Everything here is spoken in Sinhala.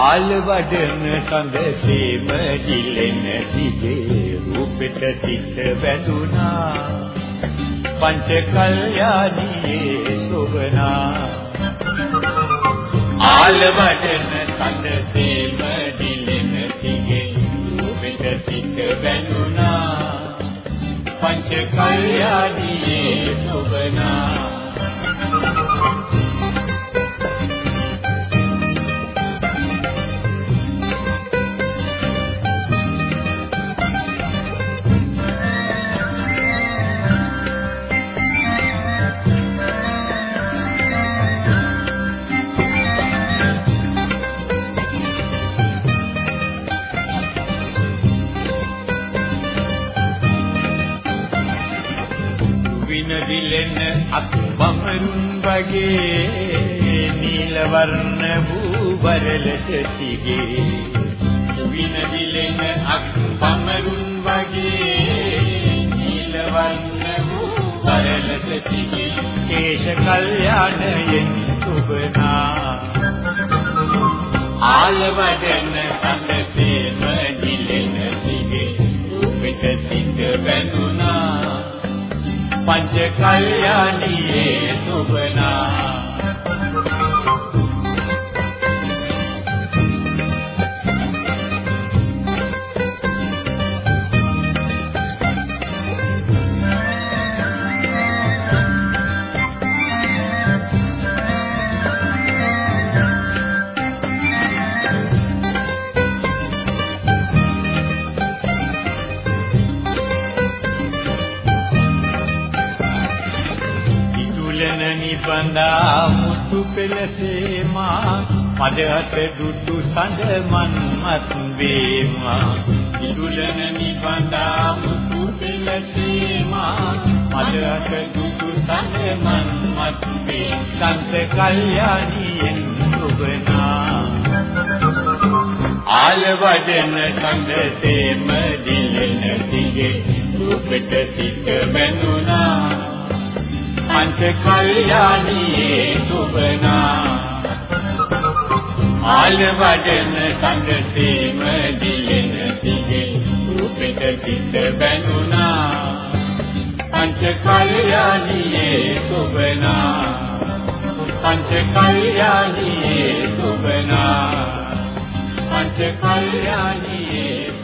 ආල් වඩන සඳසේම දිලෙන දිගේ රූපෙට තිත වැදුනා. පංච කල්යාණියේ සොබනා ආල් වඩන සඳසේම දිලෙන දිගේ රූපෙට තිත වැදුනා. පංච කල්යාණියේ සොබනා වගේ නිල වර්ණ වූ වරලට තිගේ වින දිලෙන අක් පමරුන් වගේ නිල වර්ණ වූ වරලට තිගේ කේශ කල්යාණයෙන් සුබනා ආලවඩන සඳතේම දිලෙන තිගේ රූපෙට සිට බැඳුනා පංච කල්යාණියේ බඳා මුතු පෙළසේ මා පදහත දුටු සඳ මන්මත් වේමා ඉදුලන නිබඳා මුතු පෙළසේ මා පදහත දුටු සඳ මන්මත් වේ සන්ත කල්යාණියෙන් සුබනා ආලවදන සංගතේම දිලෙන දිගේ රූපෙට සිට බැඳුනා පංච කල්යාණියේ සුබනා ආල වඩන සංගතේම දිලෙන දිගේ රූපෙට සිට බැඳුනා. පංච කල්යාණියේ සුබනා පංච කල්යාණියේ සුබනා පංච කල්යාණියේ